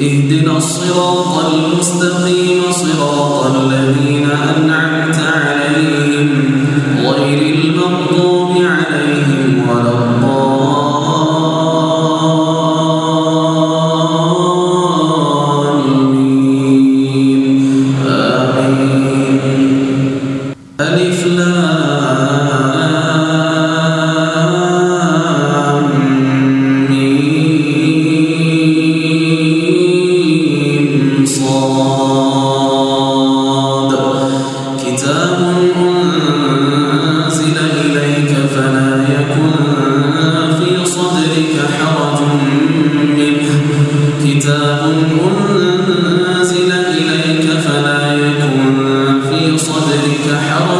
اهدنا الصراط المستقيم صراط الذين أنعمت صدرك حرج.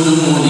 مسلمون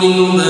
ليبين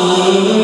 Oh.